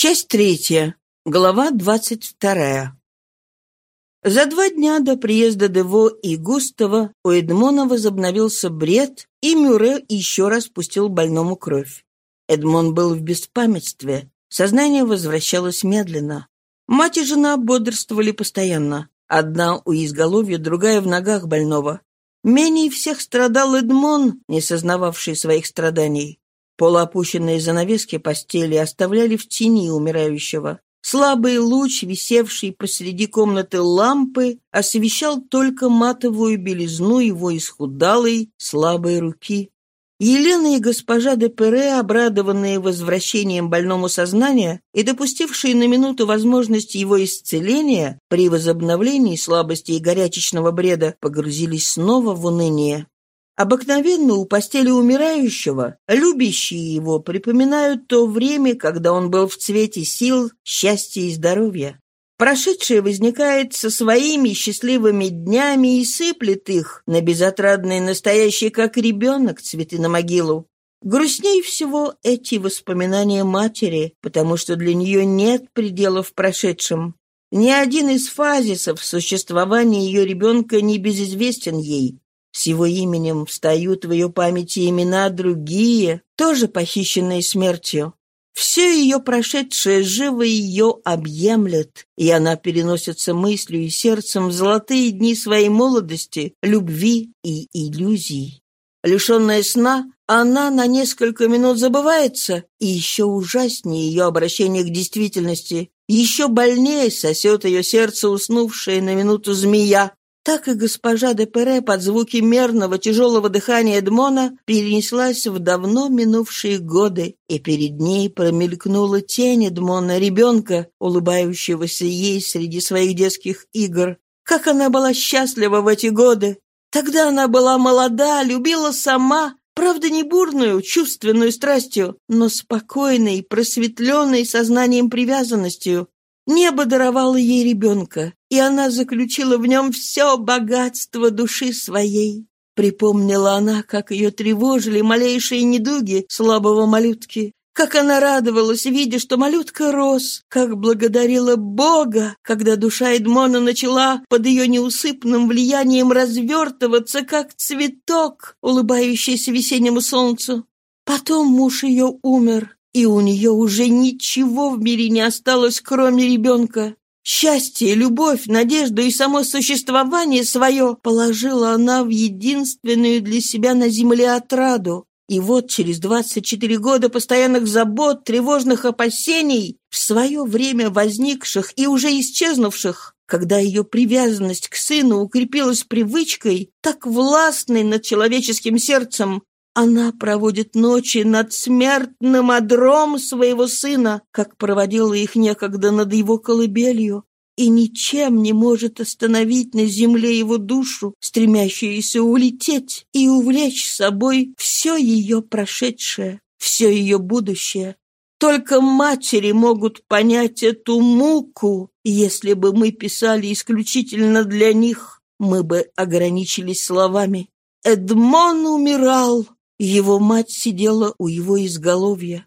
Часть третья. Глава двадцать вторая. За два дня до приезда Дево и Густава у Эдмона возобновился бред, и Мюре еще раз пустил больному кровь. Эдмон был в беспамятстве, сознание возвращалось медленно. Мать и жена бодрствовали постоянно. Одна у изголовья, другая в ногах больного. Менее всех страдал Эдмон, не сознававший своих страданий. Полуопущенные занавески постели оставляли в тени умирающего. Слабый луч, висевший посреди комнаты лампы, освещал только матовую белизну его исхудалой, слабой руки. Елена и госпожа де Пере, обрадованные возвращением больному сознания и допустившие на минуту возможность его исцеления, при возобновлении слабости и горячечного бреда погрузились снова в уныние. Обыкновенно у постели умирающего любящие его припоминают то время, когда он был в цвете сил, счастья и здоровья. Прошедшее возникает со своими счастливыми днями и сыплет их на безотрадные настоящие, как ребенок, цветы на могилу. Грустней всего эти воспоминания матери, потому что для нее нет пределов прошедшим. Ни один из фазисов существования ее ребенка не безызвестен ей. С его именем встают в ее памяти имена другие, тоже похищенные смертью. Все ее прошедшее живо ее объемлет, и она переносится мыслью и сердцем в золотые дни своей молодости, любви и иллюзий. Лишенная сна, она на несколько минут забывается, и еще ужаснее ее обращение к действительности, еще больнее сосет ее сердце уснувшая на минуту змея, так и госпожа де Пере под звуки мерного тяжелого дыхания Эдмона перенеслась в давно минувшие годы, и перед ней промелькнула тень Эдмона, ребенка, улыбающегося ей среди своих детских игр. Как она была счастлива в эти годы! Тогда она была молода, любила сама, правда, не бурную, чувственную страстью, но спокойной, просветленной сознанием привязанностью, Небо даровало ей ребенка, и она заключила в нем все богатство души своей. Припомнила она, как ее тревожили малейшие недуги слабого малютки, как она радовалась, видя, что малютка рос, как благодарила Бога, когда душа Эдмона начала под ее неусыпным влиянием развертываться, как цветок, улыбающийся весеннему солнцу. Потом муж ее умер, и у нее уже ничего в мире не осталось, кроме ребенка. Счастье, любовь, надежду и само существование свое положила она в единственную для себя на земле отраду. И вот через 24 года постоянных забот, тревожных опасений, в свое время возникших и уже исчезнувших, когда ее привязанность к сыну укрепилась привычкой, так властной над человеческим сердцем, она проводит ночи над смертным одром своего сына, как проводила их некогда над его колыбелью, и ничем не может остановить на земле его душу, стремящуюся улететь и увлечь с собой все ее прошедшее, все ее будущее. Только матери могут понять эту муку, если бы мы писали исключительно для них, мы бы ограничились словами. Эдмон умирал, его мать сидела у его изголовья.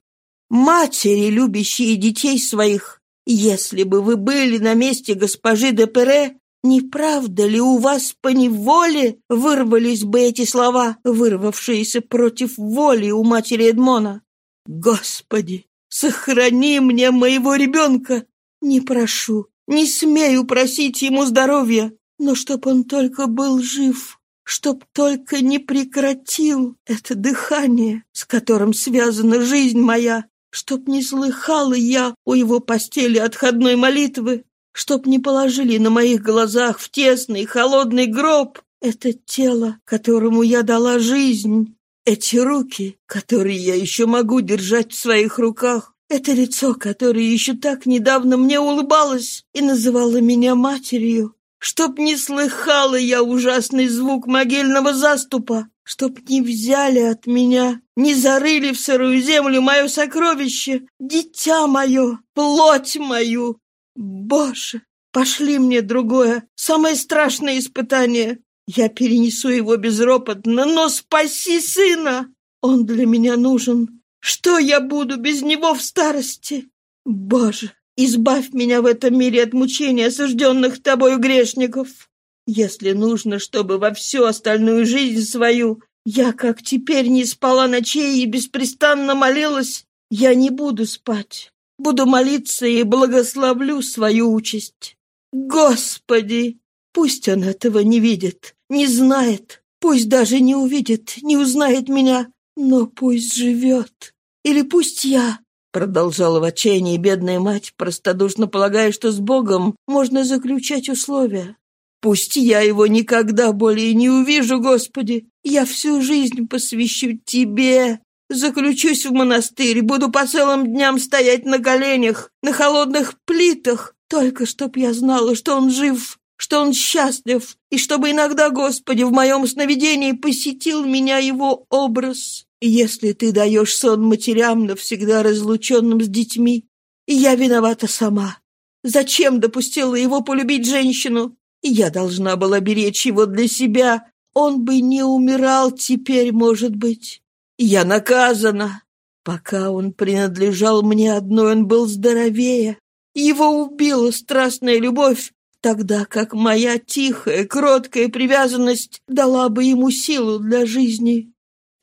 Матери, любящие детей своих, если бы вы были на месте госпожи де Пере, не правда ли у вас по неволе вырвались бы эти слова, вырвавшиеся против воли у матери Эдмона? Господи, сохрани мне моего ребенка! Не прошу, не смею просить ему здоровья, но чтоб он только был жив чтоб только не прекратил это дыхание, с которым связана жизнь моя, чтоб не слыхала я у его постели отходной молитвы, чтоб не положили на моих глазах в тесный холодный гроб это тело, которому я дала жизнь, эти руки, которые я еще могу держать в своих руках, это лицо, которое еще так недавно мне улыбалось и называло меня матерью, чтоб не слыхала я ужасный звук могильного заступа, чтоб не взяли от меня, не зарыли в сырую землю мое сокровище, дитя мое, плоть мою. Боже, пошли мне другое, самое страшное испытание. Я перенесу его безропотно, но спаси сына. Он для меня нужен. Что я буду без него в старости? Боже, избавь меня в этом мире от мучений осужденных тобою грешников. Если нужно, чтобы во всю остальную жизнь свою я, как теперь, не спала ночей и беспрестанно молилась, я не буду спать. Буду молиться и благословлю свою участь. Господи, пусть он этого не видит, не знает, пусть даже не увидит, не узнает меня, но пусть живет. Или пусть я, продолжала в отчаянии бедная мать, простодушно полагая, что с Богом можно заключать условия. Пусть я его никогда более не увижу, Господи. Я всю жизнь посвящу Тебе. Заключусь в монастырь, буду по целым дням стоять на коленях, на холодных плитах, только чтоб я знала, что он жив, что он счастлив, и чтобы иногда, Господи, в моем сновидении посетил меня его образ. Если ты даешь сон матерям, навсегда разлученным с детьми, я виновата сама. Зачем допустила его полюбить женщину? Я должна была беречь его для себя. Он бы не умирал теперь, может быть. Я наказана. Пока он принадлежал мне одной, он был здоровее. Его убила страстная любовь, тогда как моя тихая, кроткая привязанность дала бы ему силу для жизни.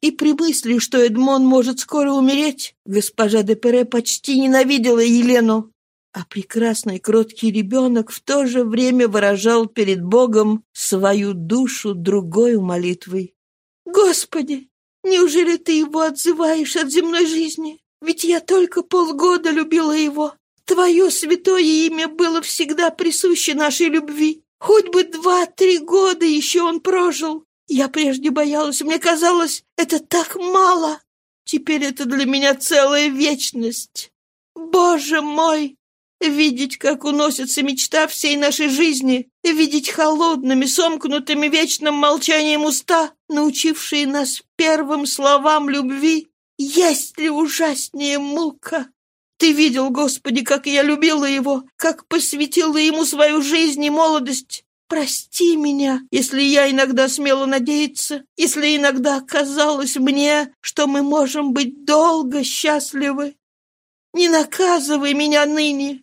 И при мысли, что Эдмон может скоро умереть, госпожа де Пере почти ненавидела Елену. А прекрасный кроткий ребенок в то же время выражал перед Богом свою душу другой молитвой. «Господи, неужели ты его отзываешь от земной жизни? Ведь я только полгода любила его. Твое святое имя было всегда присуще нашей любви. Хоть бы два-три года еще он прожил. Я прежде боялась, мне казалось, это так мало. Теперь это для меня целая вечность. Боже мой, Видеть, как уносится мечта всей нашей жизни, видеть холодными, сомкнутыми вечным молчанием уста, научившие нас первым словам любви, есть ли ужаснее мука? Ты видел, Господи, как я любила его, как посвятила ему свою жизнь и молодость. Прости меня, если я иногда смела надеяться, если иногда казалось мне, что мы можем быть долго счастливы. Не наказывай меня ныне,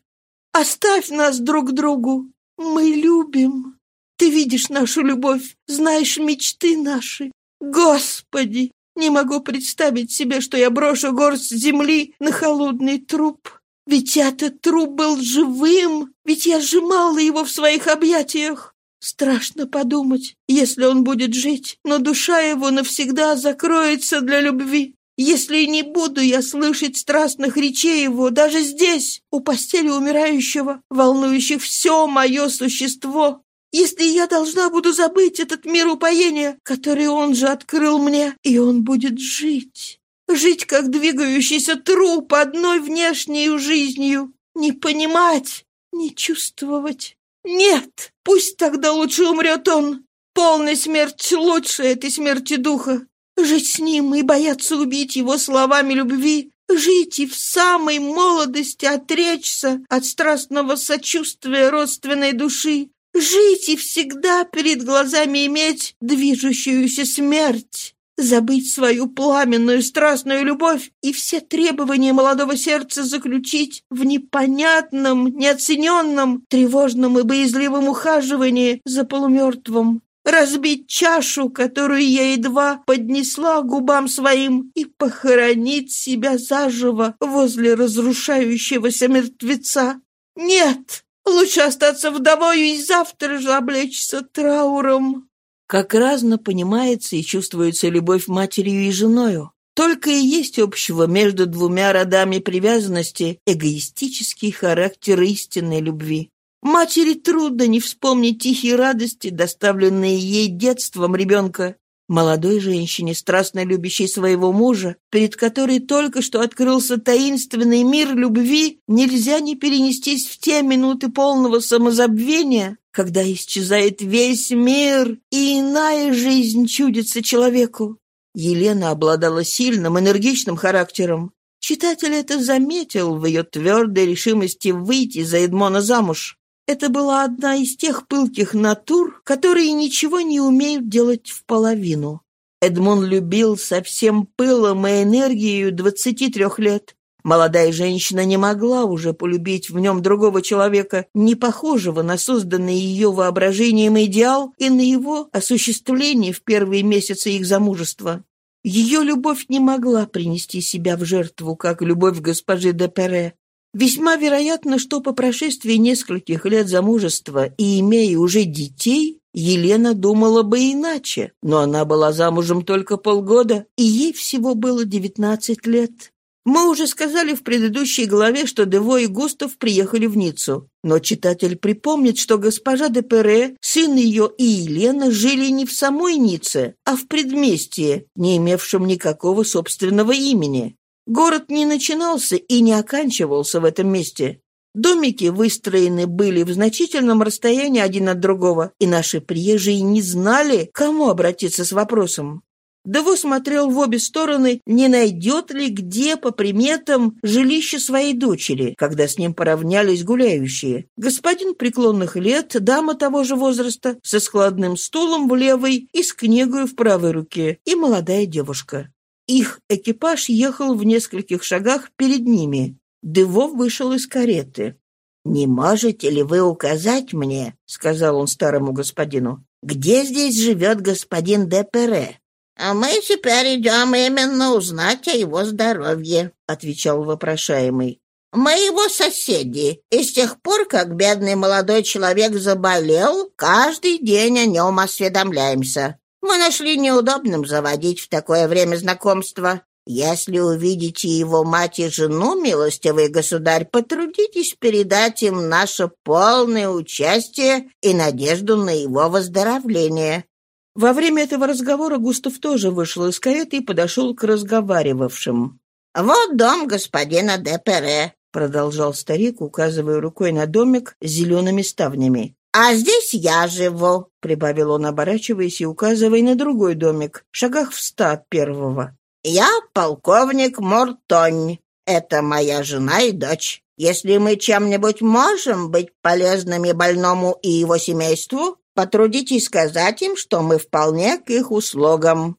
Оставь нас друг другу. Мы любим. Ты видишь нашу любовь, знаешь мечты наши. Господи, не могу представить себе, что я брошу горсть земли на холодный труп. Ведь этот труп был живым, ведь я сжимала его в своих объятиях. Страшно подумать, если он будет жить, но душа его навсегда закроется для любви. Если не буду я слышать страстных речей его даже здесь, у постели умирающего, волнующих все мое существо, если я должна буду забыть этот мир упоения, который он же открыл мне, и он будет жить, жить как двигающийся труп одной внешней жизнью, не понимать, не чувствовать. Нет, пусть тогда лучше умрет он. Полная смерть лучше этой смерти духа. Жить с ним и бояться убить его словами любви, жить и в самой молодости отречься от страстного сочувствия родственной души, жить и всегда перед глазами иметь движущуюся смерть, забыть свою пламенную страстную любовь и все требования молодого сердца заключить в непонятном, неоцененном, тревожном и боязливом ухаживании за полумертвым, разбить чашу, которую я едва поднесла губам своим, и похоронить себя заживо возле разрушающегося мертвеца. Нет, лучше остаться вдовою и завтра же облечься трауром. Как разно понимается и чувствуется любовь матерью и женою. Только и есть общего между двумя родами привязанности эгоистический характер истинной любви. Матери трудно не вспомнить тихие радости, доставленные ей детством ребенка. Молодой женщине, страстно любящей своего мужа, перед которой только что открылся таинственный мир любви, нельзя не перенестись в те минуты полного самозабвения, когда исчезает весь мир, и иная жизнь чудится человеку. Елена обладала сильным, энергичным характером. Читатель это заметил в ее твердой решимости выйти за Эдмона замуж. Это была одна из тех пылких натур, которые ничего не умеют делать в половину. Эдмон любил со всем пылом и энергией двадцати трех лет. Молодая женщина не могла уже полюбить в нем другого человека, не похожего на созданный ее воображением идеал и на его осуществление в первые месяцы их замужества. Ее любовь не могла принести себя в жертву, как любовь госпожи де Пере. Весьма вероятно, что по прошествии нескольких лет замужества и имея уже детей, Елена думала бы иначе, но она была замужем только полгода, и ей всего было девятнадцать лет. Мы уже сказали в предыдущей главе, что Дево и Густав приехали в Ниццу. Но читатель припомнит, что госпожа де Пере, сын ее и Елена жили не в самой Ницце, а в предместье, не имевшем никакого собственного имени. Город не начинался и не оканчивался в этом месте. Домики выстроены были в значительном расстоянии один от другого, и наши приезжие не знали, к кому обратиться с вопросом. Дево смотрел в обе стороны, не найдет ли где по приметам жилище своей дочери, когда с ним поравнялись гуляющие. Господин преклонных лет, дама того же возраста, со складным стулом в левой и с книгой в правой руке, и молодая девушка. Их экипаж ехал в нескольких шагах перед ними. Дево вышел из кареты. «Не можете ли вы указать мне, — сказал он старому господину, — где здесь живет господин де Пере?» «А мы теперь идем именно узнать о его здоровье», — отвечал вопрошаемый. «Мы его соседи, и с тех пор, как бедный молодой человек заболел, каждый день о нем осведомляемся. Мы нашли неудобным заводить в такое время знакомства. Если увидите его мать и жену, милостивый государь, потрудитесь передать им наше полное участие и надежду на его выздоровление. Во время этого разговора Густав тоже вышел из кареты и подошел к разговаривавшим. «Вот дом господина де Пере», — продолжал старик, указывая рукой на домик с зелеными ставнями. «А здесь я живу», — прибавил он, оборачиваясь и указывая на другой домик, в шагах в ста первого. «Я полковник Мортонь. Это моя жена и дочь. Если мы чем-нибудь можем быть полезными больному и его семейству, Потрудитесь сказать им, что мы вполне к их услугам».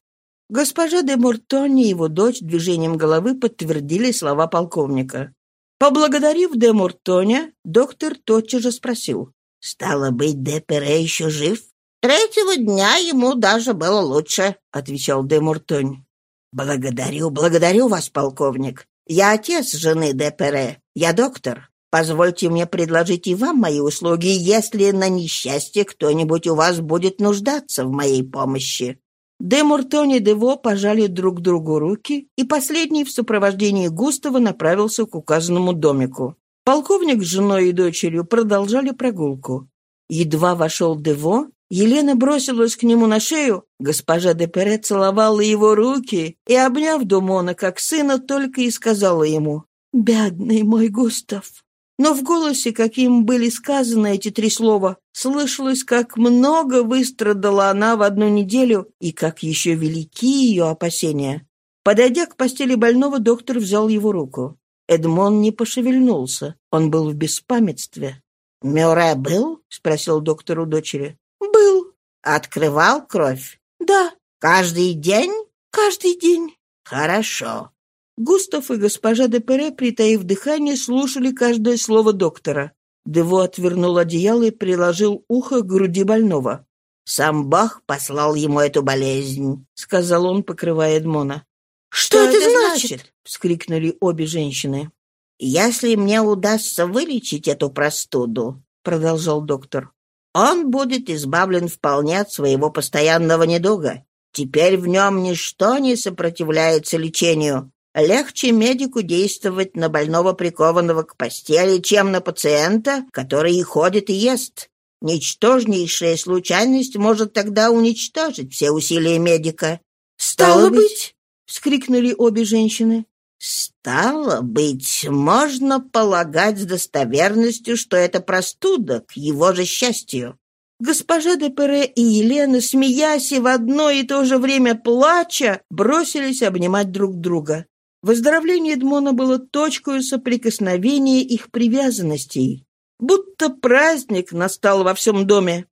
Госпожа де Муртони и его дочь движением головы подтвердили слова полковника. Поблагодарив де Муртоня, доктор тотчас же спросил. «Стало быть, де Пере еще жив?» «Третьего дня ему даже было лучше», — отвечал де Муртонь. «Благодарю, благодарю вас, полковник. Я отец жены де Пере. Я доктор. Позвольте мне предложить и вам мои услуги, если на несчастье кто-нибудь у вас будет нуждаться в моей помощи». Де Муртон и Дево пожали друг другу руки, и последний в сопровождении Густава направился к указанному домику. Полковник с женой и дочерью продолжали прогулку. Едва вошел Дево, Елена бросилась к нему на шею, госпожа де Пере целовала его руки и, обняв Думона как сына, только и сказала ему «Бедный мой Густав, но в голосе, каким были сказаны эти три слова, слышалось, как много выстрадала она в одну неделю и как еще велики ее опасения. Подойдя к постели больного, доктор взял его руку. Эдмон не пошевельнулся. Он был в беспамятстве. «Мюре был?» — спросил доктор у дочери. «Был». «Открывал кровь?» «Да». «Каждый день?» «Каждый день». «Хорошо. Густав и госпожа де Пере, притаив дыхание, слушали каждое слово доктора. Дево отвернул одеяло и приложил ухо к груди больного. «Сам Бог послал ему эту болезнь», — сказал он, покрывая Эдмона. «Что, Что это значит?» — вскрикнули обе женщины. «Если мне удастся вылечить эту простуду», — продолжал доктор, «он будет избавлен вполне от своего постоянного недуга. Теперь в нем ничто не сопротивляется лечению. Легче медику действовать на больного прикованного к постели, чем на пациента, который и ходит, и ест. Ничтожнейшая случайность может тогда уничтожить все усилия медика. «Стало быть!» — вскрикнули обе женщины. «Стало быть, можно полагать с достоверностью, что это простуда, к его же счастью». Госпожа де Пере и Елена, смеясь и в одно и то же время плача, бросились обнимать друг друга. Выздоровление Эдмона было точкой соприкосновения их привязанностей. Будто праздник настал во всем доме.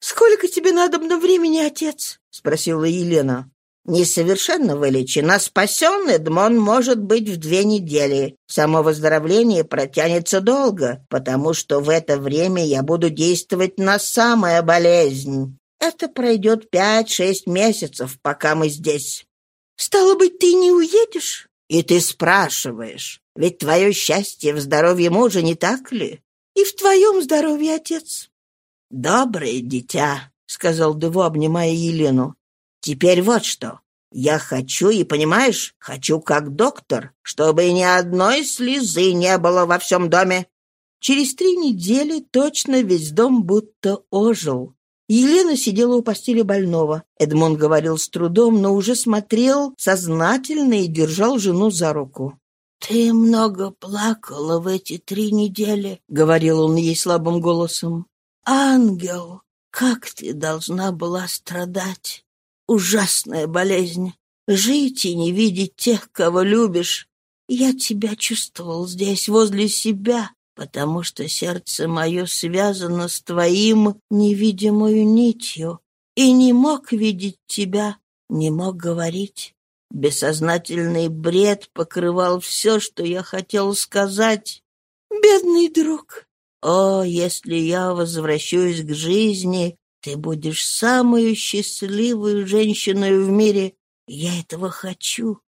«Сколько тебе надо на времени, отец?» — спросила Елена. Несовершенно вылечен, а спасен Эдмон может быть в две недели. Само выздоровление протянется долго, потому что в это время я буду действовать на самая болезнь. Это пройдет пять-шесть месяцев, пока мы здесь. Стало быть, ты не уедешь? И ты спрашиваешь, ведь твое счастье в здоровье мужа, не так ли? И в твоем здоровье, отец. Доброе дитя, — сказал Дево, обнимая Елену. «Теперь вот что. Я хочу, и понимаешь, хочу как доктор, чтобы ни одной слезы не было во всем доме». Через три недели точно весь дом будто ожил. Елена сидела у постели больного. Эдмон говорил с трудом, но уже смотрел сознательно и держал жену за руку. «Ты много плакала в эти три недели», — говорил он ей слабым голосом. «Ангел, как ты должна была страдать? Ужасная болезнь. Жить и не видеть тех, кого любишь. Я тебя чувствовал здесь, возле себя, потому что сердце мое связано с твоим невидимую нитью, и не мог видеть тебя, не мог говорить. Бессознательный бред покрывал все, что я хотел сказать. «Бедный друг!» О, если я возвращусь к жизни, ты будешь самую счастливую женщиной в мире. Я этого хочу.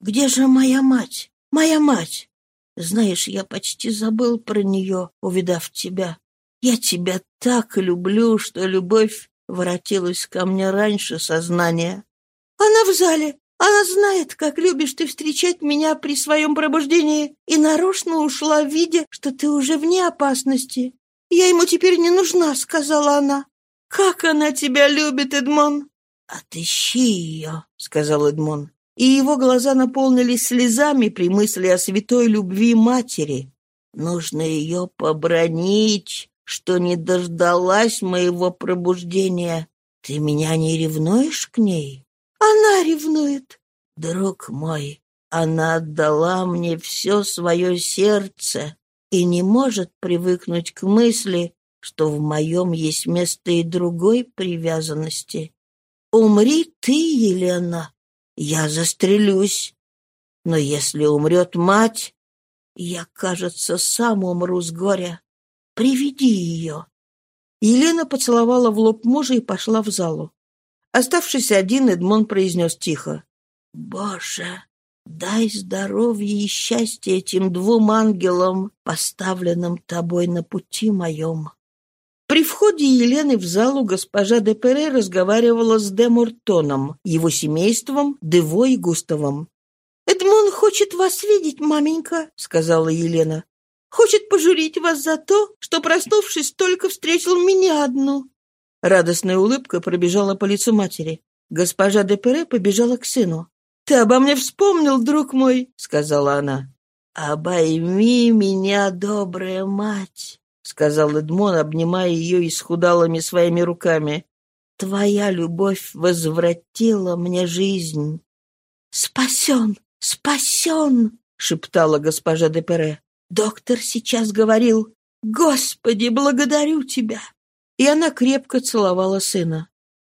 Где же моя мать? Моя мать! Знаешь, я почти забыл про нее, увидав тебя. Я тебя так люблю, что любовь воротилась ко мне раньше сознания. Она в зале. Она знает, как любишь ты встречать меня при своем пробуждении, и нарочно ушла, видя, что ты уже вне опасности. Я ему теперь не нужна, — сказала она. Как она тебя любит, Эдмон!» «Отыщи ее», — сказал Эдмон. И его глаза наполнились слезами при мысли о святой любви матери. «Нужно ее побронить, что не дождалась моего пробуждения. Ты меня не ревнуешь к ней?» Она ревнует. Друг мой, она отдала мне все свое сердце и не может привыкнуть к мысли, что в моем есть место и другой привязанности. Умри ты, Елена, я застрелюсь. Но если умрет мать, я, кажется, сам умру с горя. Приведи ее. Елена поцеловала в лоб мужа и пошла в залу. Оставшись один, Эдмон произнес тихо. «Боже, дай здоровье и счастье этим двум ангелам, поставленным тобой на пути моем». При входе Елены в залу госпожа де Пере разговаривала с де Муртоном, его семейством, Дево и Густавом. «Эдмон хочет вас видеть, маменька», — сказала Елена. «Хочет пожурить вас за то, что, проснувшись, только встретил меня одну. Радостная улыбка пробежала по лицу матери. Госпожа де Пере побежала к сыну. «Ты обо мне вспомнил, друг мой», — сказала она. «Обойми меня, добрая мать», — сказал Эдмон, обнимая ее исхудалыми своими руками. «Твоя любовь возвратила мне жизнь». «Спасен! Спасен!» — шептала госпожа де Пере. «Доктор сейчас говорил, «Господи, благодарю тебя! и она крепко целовала сына.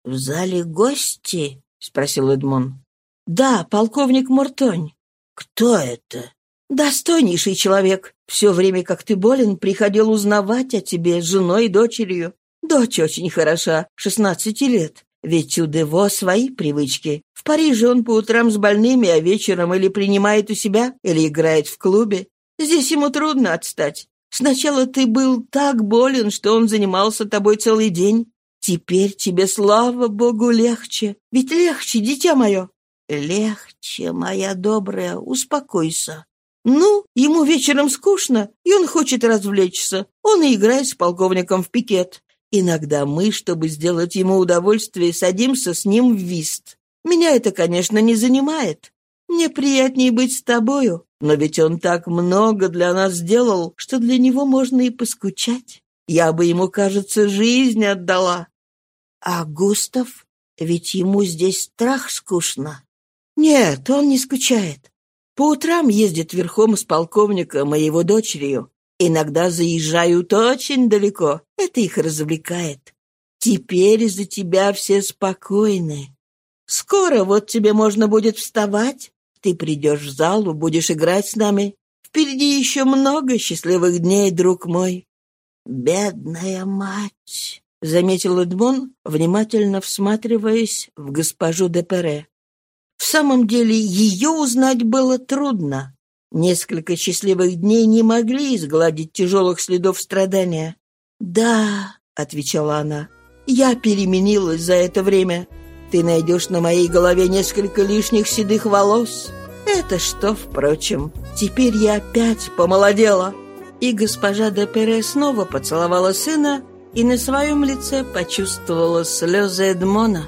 «В зале гости?» — спросил Эдмон. «Да, полковник Муртонь». «Кто это?» «Достойнейший человек. Все время, как ты болен, приходил узнавать о тебе с женой и дочерью. Дочь очень хороша, шестнадцати лет. Ведь у Дево свои привычки. В Париже он по утрам с больными, а вечером или принимает у себя, или играет в клубе. Здесь ему трудно отстать. Сначала ты был так болен, что он занимался тобой целый день. Теперь тебе, слава богу, легче. Ведь легче, дитя мое. Легче, моя добрая, успокойся. Ну, ему вечером скучно, и он хочет развлечься. Он и играет с полковником в пикет. Иногда мы, чтобы сделать ему удовольствие, садимся с ним в вист. Меня это, конечно, не занимает. Мне приятнее быть с тобою, но ведь он так много для нас сделал, что для него можно и поскучать. Я бы ему, кажется, жизнь отдала. А Густав? Ведь ему здесь страх скучно. Нет, он не скучает. По утрам ездит верхом с полковником и его дочерью. Иногда заезжают очень далеко. Это их развлекает. Теперь из-за тебя все спокойны. Скоро вот тебе можно будет вставать. Ты придешь в залу, будешь играть с нами. Впереди еще много счастливых дней, друг мой». «Бедная мать!» — заметил Эдмон, внимательно всматриваясь в госпожу де Пере. В самом деле ее узнать было трудно. Несколько счастливых дней не могли изгладить тяжелых следов страдания. «Да», — отвечала она, — «я переменилась за это время. Ты найдешь на моей голове несколько лишних седых волос. Это что, впрочем, теперь я опять помолодела». И госпожа де Пере снова поцеловала сына и на своем лице почувствовала слезы Эдмона.